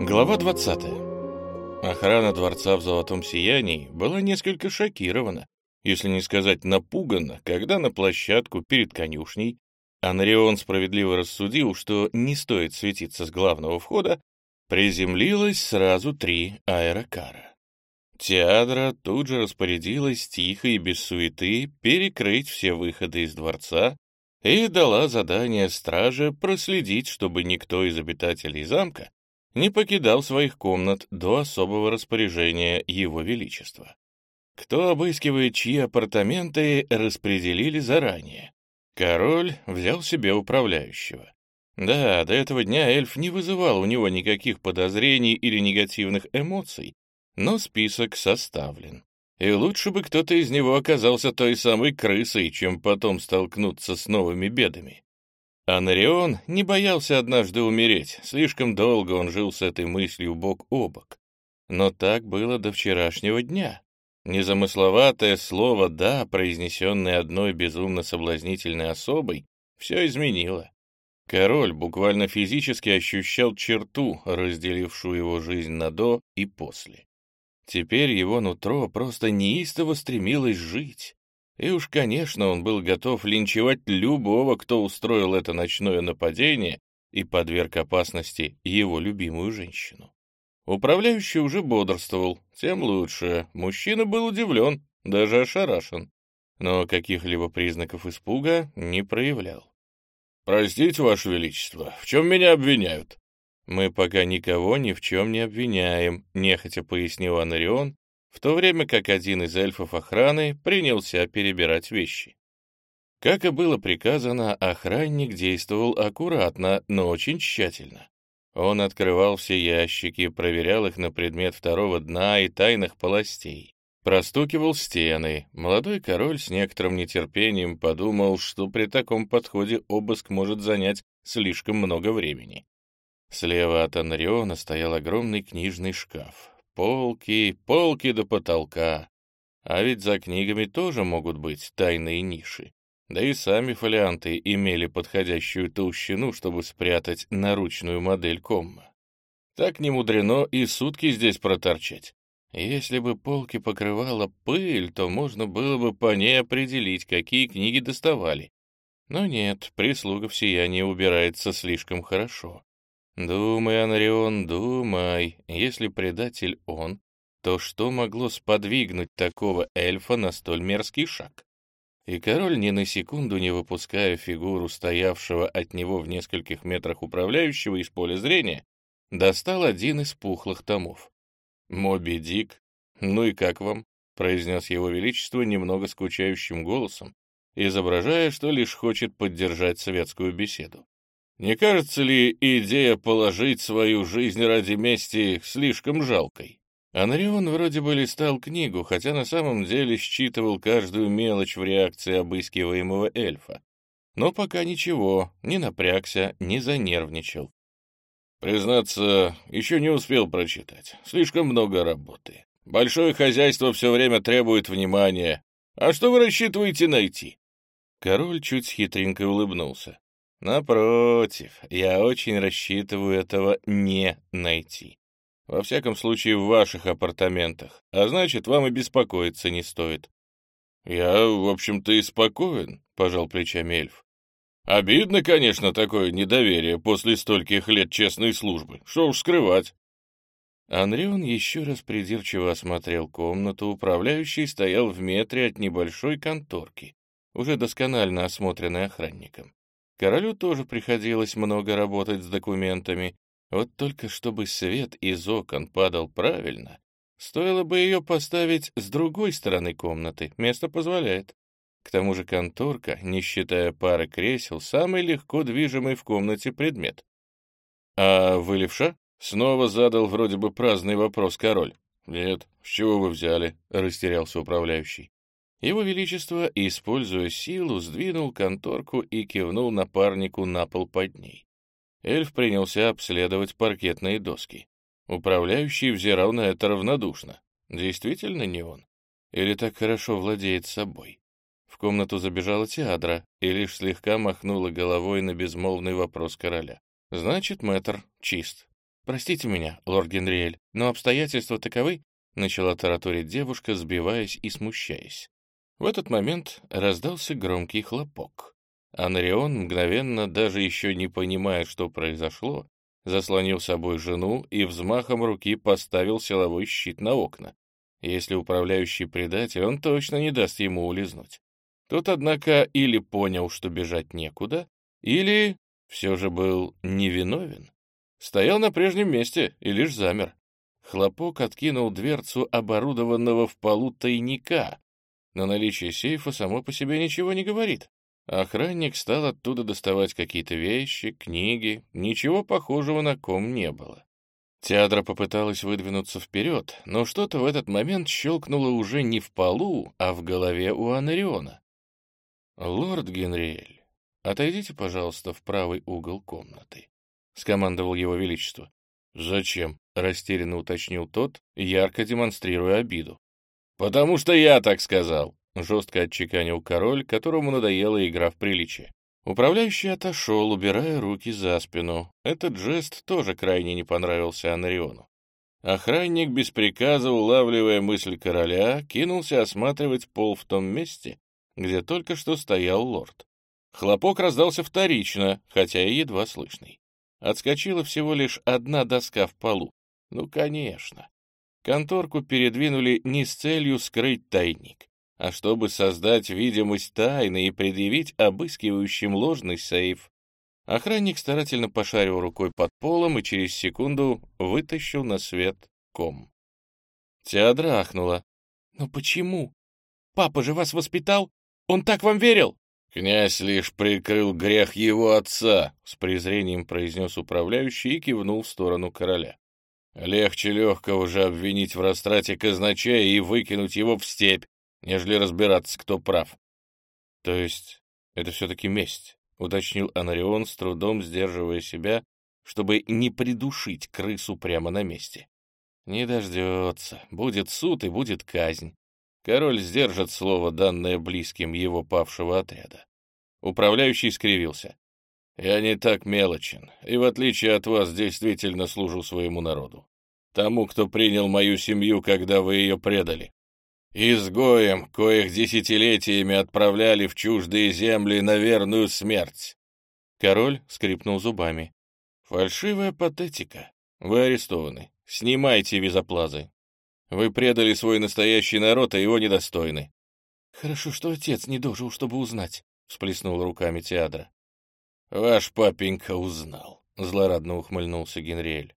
Глава 20. Охрана дворца в золотом сиянии была несколько шокирована, если не сказать напугана, когда на площадку перед конюшней Анрион справедливо рассудил, что не стоит светиться с главного входа, приземлилось сразу три аэрокара. Теадра тут же распорядилась тихо и без суеты перекрыть все выходы из дворца и дала задание страже проследить, чтобы никто из обитателей замка не покидал своих комнат до особого распоряжения Его Величества. Кто обыскивает чьи апартаменты, распределили заранее. Король взял себе управляющего. Да, до этого дня эльф не вызывал у него никаких подозрений или негативных эмоций, но список составлен. И лучше бы кто-то из него оказался той самой крысой, чем потом столкнуться с новыми бедами. Анарион не боялся однажды умереть, слишком долго он жил с этой мыслью бок о бок. Но так было до вчерашнего дня. Незамысловатое слово «да», произнесенное одной безумно соблазнительной особой, все изменило. Король буквально физически ощущал черту, разделившую его жизнь на «до» и «после». Теперь его нутро просто неистово стремилось жить. И уж, конечно, он был готов линчевать любого, кто устроил это ночное нападение и подверг опасности его любимую женщину. Управляющий уже бодрствовал, тем лучше. Мужчина был удивлен, даже ошарашен, но каких-либо признаков испуга не проявлял. «Простите, Ваше Величество, в чем меня обвиняют?» «Мы пока никого ни в чем не обвиняем», — нехотя пояснил Анарион, в то время как один из эльфов охраны принялся перебирать вещи. Как и было приказано, охранник действовал аккуратно, но очень тщательно. Он открывал все ящики, проверял их на предмет второго дна и тайных полостей. Простукивал стены. Молодой король с некоторым нетерпением подумал, что при таком подходе обыск может занять слишком много времени. Слева от Анриона стоял огромный книжный шкаф. Полки, полки до потолка. А ведь за книгами тоже могут быть тайные ниши. Да и сами фолианты имели подходящую толщину, чтобы спрятать наручную модель комма. Так не мудрено и сутки здесь проторчать. Если бы полки покрывала пыль, то можно было бы по ней определить, какие книги доставали. Но нет, прислуга в сиянии убирается слишком хорошо. Думай, Анрион, думай, если предатель он, то что могло сподвигнуть такого эльфа на столь мерзкий шаг? И король, ни на секунду не выпуская фигуру стоявшего от него в нескольких метрах управляющего из поля зрения, достал один из пухлых томов. «Моби Дик, ну и как вам?» — произнес его величество немного скучающим голосом, изображая, что лишь хочет поддержать светскую беседу. Не кажется ли идея положить свою жизнь ради мести слишком жалкой? Анрион вроде бы листал книгу, хотя на самом деле считывал каждую мелочь в реакции обыскиваемого эльфа. Но пока ничего, не напрягся, не занервничал. Признаться, еще не успел прочитать. Слишком много работы. Большое хозяйство все время требует внимания. А что вы рассчитываете найти? Король чуть хитренько улыбнулся. Напротив, я очень рассчитываю этого не найти. Во всяком случае, в ваших апартаментах. А значит, вам и беспокоиться не стоит. Я, в общем-то, и спокоен, — пожал плечами эльф. Обидно, конечно, такое недоверие после стольких лет честной службы. Что уж скрывать. Анрион еще раз придирчиво осмотрел комнату. Управляющий стоял в метре от небольшой конторки, уже досконально осмотренной охранником. Королю тоже приходилось много работать с документами, вот только чтобы свет из окон падал правильно, стоило бы ее поставить с другой стороны комнаты, место позволяет. К тому же конторка, не считая пары кресел, самый легко движимый в комнате предмет. «А вы левша?» — снова задал вроде бы праздный вопрос король. «Нет, с чего вы взяли?» — растерялся управляющий. Его Величество, используя силу, сдвинул конторку и кивнул напарнику на пол под ней. Эльф принялся обследовать паркетные доски. Управляющий взирал на это равнодушно. Действительно не он? Или так хорошо владеет собой? В комнату забежала Теадра и лишь слегка махнула головой на безмолвный вопрос короля. Значит, мэтр чист. «Простите меня, лорд Генриэль, но обстоятельства таковы», — начала тараторить девушка, сбиваясь и смущаясь. В этот момент раздался громкий хлопок. Анарион, мгновенно, даже еще не понимая, что произошло, заслонил собой жену и взмахом руки поставил силовой щит на окна. Если управляющий предатель, он точно не даст ему улизнуть. Тот, однако, или понял, что бежать некуда, или все же был невиновен. Стоял на прежнем месте и лишь замер. Хлопок откинул дверцу оборудованного в полу тайника, но наличие сейфа само по себе ничего не говорит. Охранник стал оттуда доставать какие-то вещи, книги, ничего похожего на ком не было. Театра попыталась выдвинуться вперед, но что-то в этот момент щелкнуло уже не в полу, а в голове у Анариона. «Лорд Генриэль, отойдите, пожалуйста, в правый угол комнаты», — скомандовал его величество. «Зачем?» — растерянно уточнил тот, ярко демонстрируя обиду. «Потому что я так сказал», — жестко отчеканил король, которому надоела игра в приличие. Управляющий отошел, убирая руки за спину. Этот жест тоже крайне не понравился Анариону. Охранник, без приказа улавливая мысль короля, кинулся осматривать пол в том месте, где только что стоял лорд. Хлопок раздался вторично, хотя и едва слышный. Отскочила всего лишь одна доска в полу. Ну, конечно. Конторку передвинули не с целью скрыть тайник, а чтобы создать видимость тайны и предъявить обыскивающим ложный сейф. Охранник старательно пошарил рукой под полом и через секунду вытащил на свет ком. Теодра ахнула. «Но почему? Папа же вас воспитал? Он так вам верил?» «Князь лишь прикрыл грех его отца», — с презрением произнес управляющий и кивнул в сторону короля. «Легче легкого же обвинить в растрате казначея и выкинуть его в степь, нежели разбираться, кто прав». «То есть это все-таки месть?» — уточнил Анарион, с трудом сдерживая себя, чтобы не придушить крысу прямо на месте. «Не дождется. Будет суд и будет казнь. Король сдержит слово, данное близким его павшего отряда. Управляющий скривился. «Я не так мелочен, и в отличие от вас действительно служу своему народу. Тому, кто принял мою семью, когда вы ее предали. Изгоем, коих десятилетиями отправляли в чуждые земли на верную смерть». Король скрипнул зубами. «Фальшивая патетика. Вы арестованы. Снимайте визоплазы. Вы предали свой настоящий народ, а его недостойны». «Хорошо, что отец не дожил, чтобы узнать», — всплеснул руками Теадра. «Ваш папенька узнал», — злорадно ухмыльнулся Генриэль.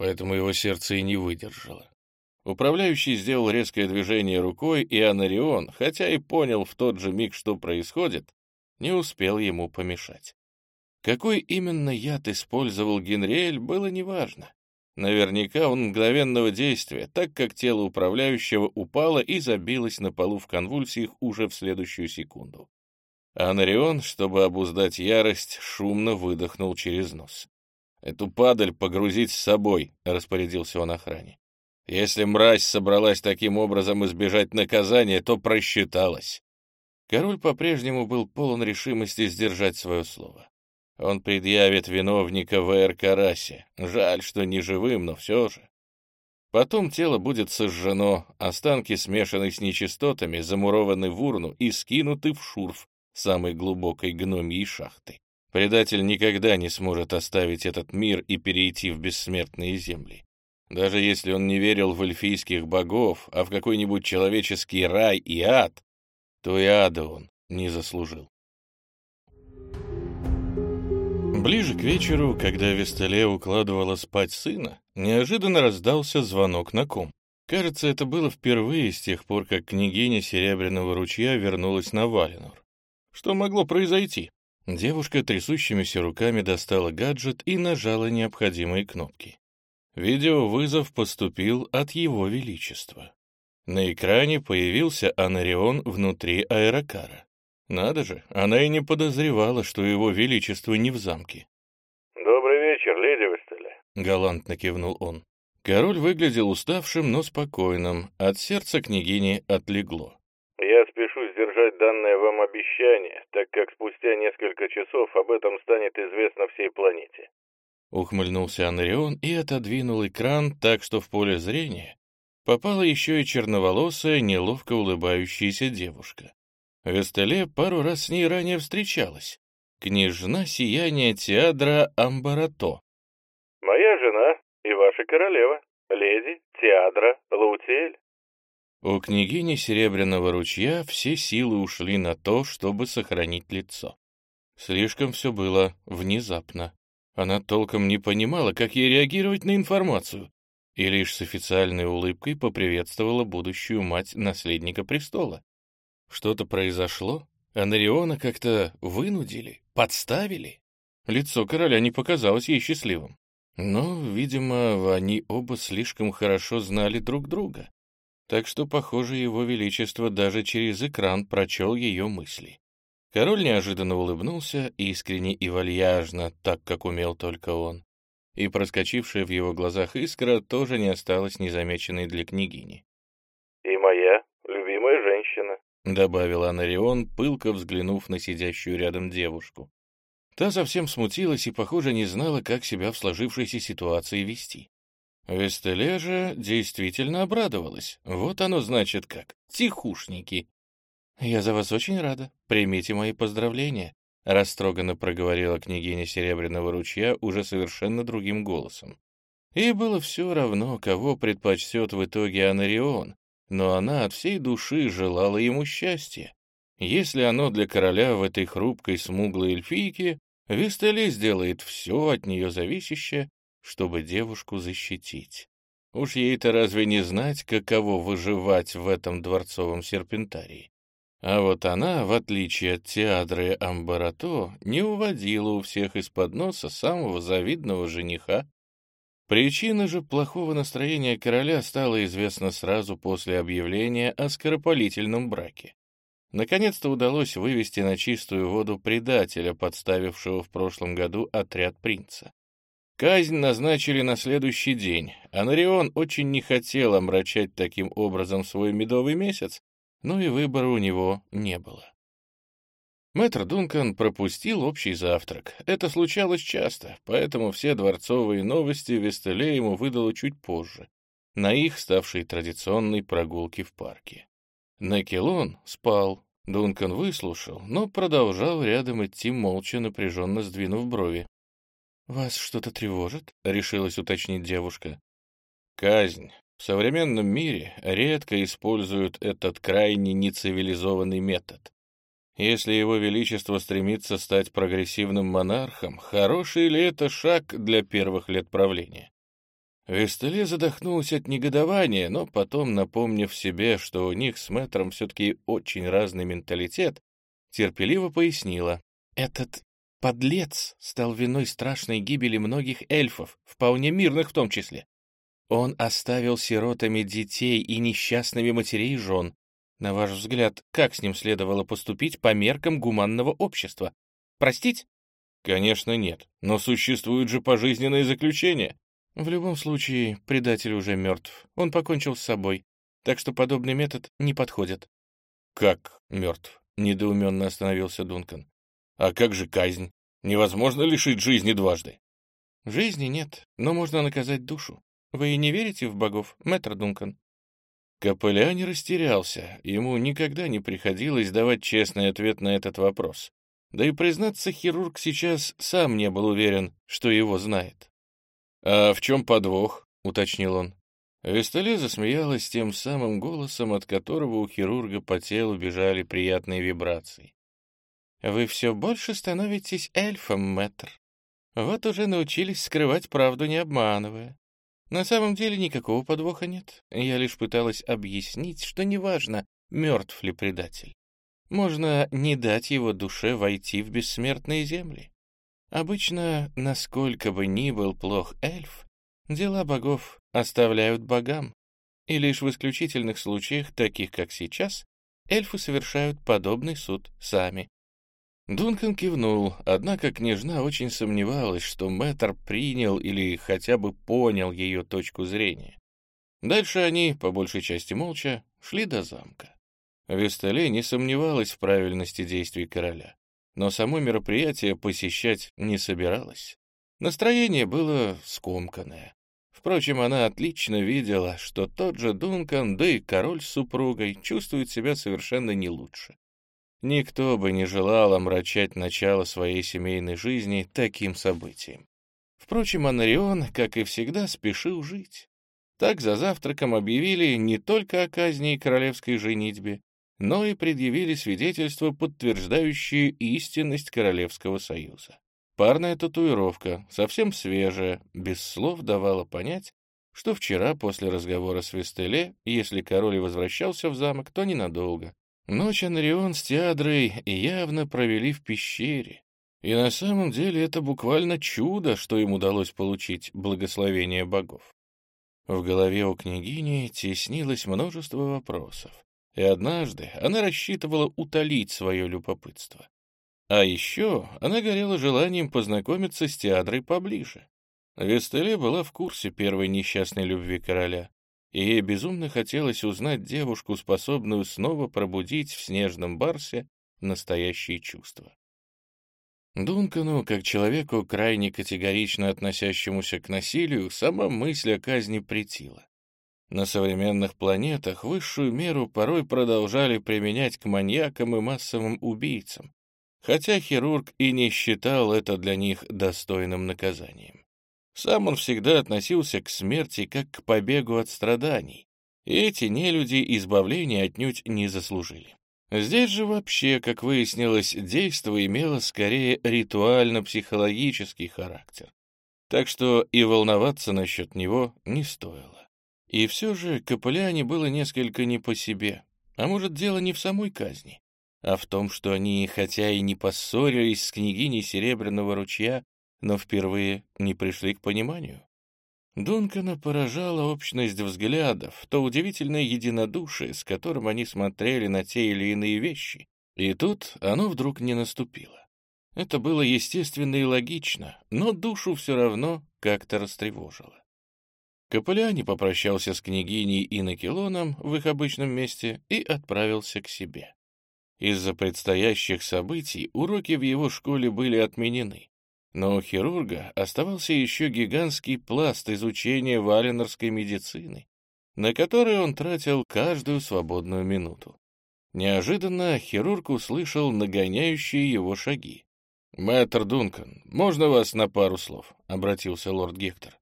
Поэтому его сердце и не выдержало. Управляющий сделал резкое движение рукой, и Анарион, хотя и понял в тот же миг, что происходит, не успел ему помешать. Какой именно яд использовал Генриэль, было неважно. Наверняка он мгновенного действия, так как тело управляющего упало и забилось на полу в конвульсиях уже в следующую секунду. Анарион, чтобы обуздать ярость, шумно выдохнул через нос. «Эту падаль погрузить с собой», — распорядился он охране. «Если мразь собралась таким образом избежать наказания, то просчиталась». Король по-прежнему был полон решимости сдержать свое слово. Он предъявит виновника в Эр-Карасе. Жаль, что не живым, но все же. Потом тело будет сожжено, останки смешаны с нечистотами, замурованы в урну и скинуты в шурф самой глубокой гномьей шахты. Предатель никогда не сможет оставить этот мир и перейти в бессмертные земли. Даже если он не верил в эльфийских богов, а в какой-нибудь человеческий рай и ад, то и ада он не заслужил. Ближе к вечеру, когда Вестале укладывала спать сына, неожиданно раздался звонок на ком. Кажется, это было впервые с тех пор, как княгиня Серебряного ручья вернулась на Валенур. Что могло произойти? Девушка трясущимися руками достала гаджет и нажала необходимые кнопки. Видеовызов поступил от Его Величества. На экране появился Анарион внутри аэрокара. Надо же, она и не подозревала, что его величество не в замке. «Добрый вечер, леди Вестеле», — галантно кивнул он. Король выглядел уставшим, но спокойным. От сердца княгини отлегло. «Я спешу сдержать данное вам обещание, так как спустя несколько часов об этом станет известно всей планете. Ухмыльнулся Анрион и отодвинул экран так, что в поле зрения попала еще и черноволосая, неловко улыбающаяся девушка. Вестеле пару раз с ней ранее встречалась. Княжна сияния театра Амбарато. «Моя жена и ваша королева, леди Теадра Лаутиэль». У княгини Серебряного ручья все силы ушли на то, чтобы сохранить лицо. Слишком все было внезапно. Она толком не понимала, как ей реагировать на информацию, и лишь с официальной улыбкой поприветствовала будущую мать наследника престола. Что-то произошло? Анариона как-то вынудили? Подставили? Лицо короля не показалось ей счастливым. Но, видимо, они оба слишком хорошо знали друг друга. Так что, похоже, его величество даже через экран прочел ее мысли. Король неожиданно улыбнулся, искренне и вальяжно, так, как умел только он. И проскочившая в его глазах искра тоже не осталась незамеченной для княгини. «И моя любимая женщина», — добавил Анарион, пылко взглянув на сидящую рядом девушку. Та совсем смутилась и, похоже, не знала, как себя в сложившейся ситуации вести. Вестеле же действительно обрадовалась. Вот оно значит как. Тихушники. «Я за вас очень рада. Примите мои поздравления», — растроганно проговорила княгиня Серебряного ручья уже совершенно другим голосом. И было все равно, кого предпочтет в итоге Анарион, но она от всей души желала ему счастья. Если оно для короля в этой хрупкой смуглой эльфийке, Вестеле сделает все от нее зависящее, чтобы девушку защитить. Уж ей-то разве не знать, каково выживать в этом дворцовом серпентарии? А вот она, в отличие от Теадры Амбарато, не уводила у всех из-под носа самого завидного жениха. Причина же плохого настроения короля стала известна сразу после объявления о скоропалительном браке. Наконец-то удалось вывести на чистую воду предателя, подставившего в прошлом году отряд принца. Казнь назначили на следующий день, а Нарион очень не хотел омрачать таким образом свой медовый месяц, но и выбора у него не было. Мэтр Дункан пропустил общий завтрак. Это случалось часто, поэтому все дворцовые новости Вестеле ему выдало чуть позже, на их ставшей традиционной прогулке в парке. Некелон спал, Дункан выслушал, но продолжал рядом идти молча, напряженно сдвинув брови. «Вас что-то тревожит?» — решилась уточнить девушка. «Казнь. В современном мире редко используют этот крайне нецивилизованный метод. Если его величество стремится стать прогрессивным монархом, хороший ли это шаг для первых лет правления? Вестеле задохнулся от негодования, но потом, напомнив себе, что у них с мэтром все-таки очень разный менталитет, терпеливо пояснила. «Этот подлец стал виной страшной гибели многих эльфов, вполне мирных в том числе. Он оставил сиротами детей и несчастными матерей и жен. На ваш взгляд, как с ним следовало поступить по меркам гуманного общества? Простить? Конечно, нет. Но существуют же пожизненные заключения. В любом случае, предатель уже мертв. Он покончил с собой. Так что подобный метод не подходит. Как мертв? Недоуменно остановился Дункан. А как же казнь? Невозможно лишить жизни дважды. Жизни нет, но можно наказать душу. Вы не верите в богов, мэтр Дункан?» Капелля не растерялся, ему никогда не приходилось давать честный ответ на этот вопрос. Да и, признаться, хирург сейчас сам не был уверен, что его знает. «А в чем подвох?» — уточнил он. Вестале засмеялась тем самым голосом, от которого у хирурга по телу бежали приятные вибрации. «Вы все больше становитесь эльфом, мэтр. Вот уже научились скрывать правду, не обманывая. На самом деле никакого подвоха нет. Я лишь пыталась объяснить, что неважно, мертв ли предатель. Можно не дать его душе войти в бессмертные земли. Обычно, насколько бы ни был плох эльф, дела богов оставляют богам, и лишь в исключительных случаях, таких как сейчас, эльфы совершают подобный суд сами. Дункан кивнул, однако княжна очень сомневалась, что мэтр принял или хотя бы понял ее точку зрения. Дальше они, по большей части молча, шли до замка. Вестале не сомневалась в правильности действий короля, но само мероприятие посещать не собиралась. Настроение было скомканное. Впрочем, она отлично видела, что тот же Дункан, да и король с супругой чувствуют себя совершенно не лучше. Никто бы не желал омрачать начало своей семейной жизни таким событием. Впрочем, Анарион, как и всегда, спешил жить. Так за завтраком объявили не только о казни и королевской женитьбе, но и предъявили свидетельства, подтверждающие истинность Королевского союза. Парная татуировка, совсем свежая, без слов давала понять, что вчера после разговора с Вестеле, если король возвращался в замок, то ненадолго. Ночь Анрион с Теадрой явно провели в пещере. И на самом деле это буквально чудо, что им удалось получить благословение богов. В голове у княгини теснилось множество вопросов, и однажды она рассчитывала утолить свое любопытство. А еще она горела желанием познакомиться с Теадрой поближе. Вестеле была в курсе первой несчастной любви короля, и ей безумно хотелось узнать девушку, способную снова пробудить в снежном барсе настоящие чувства. Дункану, как человеку, крайне категорично относящемуся к насилию, сама мысль о казни претила. На современных планетах высшую меру порой продолжали применять к маньякам и массовым убийцам, хотя хирург и не считал это для них достойным наказанием. Сам он всегда относился к смерти как к побегу от страданий, и эти нелюди избавления отнюдь не заслужили. Здесь же вообще, как выяснилось, действо имело скорее ритуально-психологический характер. Так что и волноваться насчет него не стоило. И все же Капеляне было несколько не по себе. А может, дело не в самой казни, а в том, что они, хотя и не поссорились с княгиней Серебряного ручья, но впервые не пришли к пониманию. Дункана поражала общность взглядов, то удивительное единодушие, с которым они смотрели на те или иные вещи. И тут оно вдруг не наступило. Это было естественно и логично, но душу все равно как-то растревожило. Капелляни попрощался с княгиней и Накелоном в их обычном месте и отправился к себе. Из-за предстоящих событий уроки в его школе были отменены, но у хирурга оставался еще гигантский пласт изучения валенорской медицины, на который он тратил каждую свободную минуту. Неожиданно хирург услышал нагоняющие его шаги. «Мэтр Дункан, можно вас на пару слов?» — обратился лорд Гектор.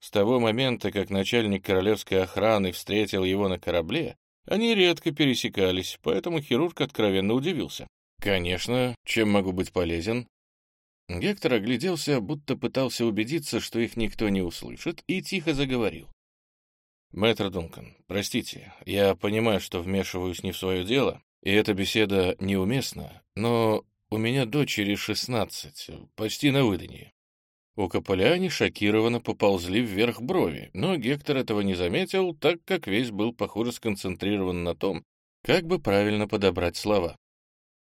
С того момента, как начальник королевской охраны встретил его на корабле, они редко пересекались, поэтому хирург откровенно удивился. «Конечно, чем могу быть полезен?» Гектор огляделся, будто пытался убедиться, что их никто не услышит, и тихо заговорил. «Мэтр Дункан, простите, я понимаю, что вмешиваюсь не в свое дело, и эта беседа неуместна, но у меня дочери шестнадцать, почти на выданье». У Каполяни шокированно поползли вверх брови, но Гектор этого не заметил, так как весь был, похоже, сконцентрирован на том, как бы правильно подобрать слова.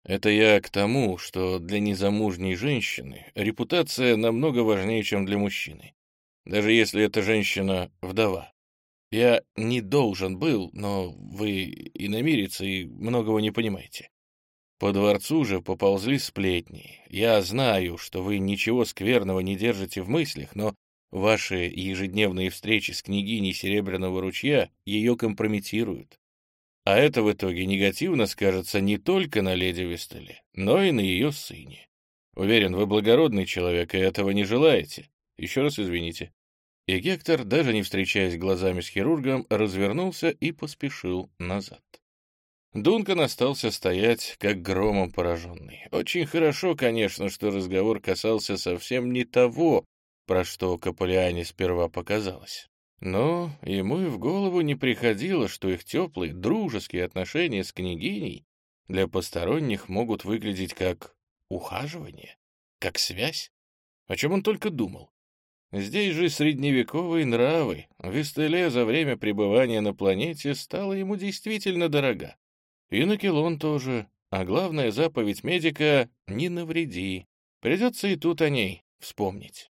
Это я к тому, что для незамужней женщины репутация намного важнее, чем для мужчины. Даже если эта женщина вдова. Я не должен был, но вы иномирец и многого не понимаете. По дворцу же поползли сплетни. Я знаю, что вы ничего скверного не держите в мыслях, но ваши ежедневные встречи с княгиней Серебряного ручья ее компрометируют. А это в итоге негативно скажется не только на леди Вестеле, но и на ее сыне. Уверен, вы благородный человек и этого не желаете. Еще раз извините. И Гектор, даже не встречаясь глазами с хирургом, развернулся и поспешил назад. Дункан остался стоять, как громом пораженный. Очень хорошо, конечно, что разговор касался совсем не того, про что Каполиане сперва показалось. Но ему и в голову не приходило, что их теплые, дружеские отношения с княгиней для посторонних могут выглядеть как ухаживание, как связь. О чем он только думал. Здесь же средневековые нравы. Вестеле за время пребывания на планете стала ему действительно дорога. И Накелон тоже. А главная заповедь медика — не навреди. Придется и тут о ней вспомнить.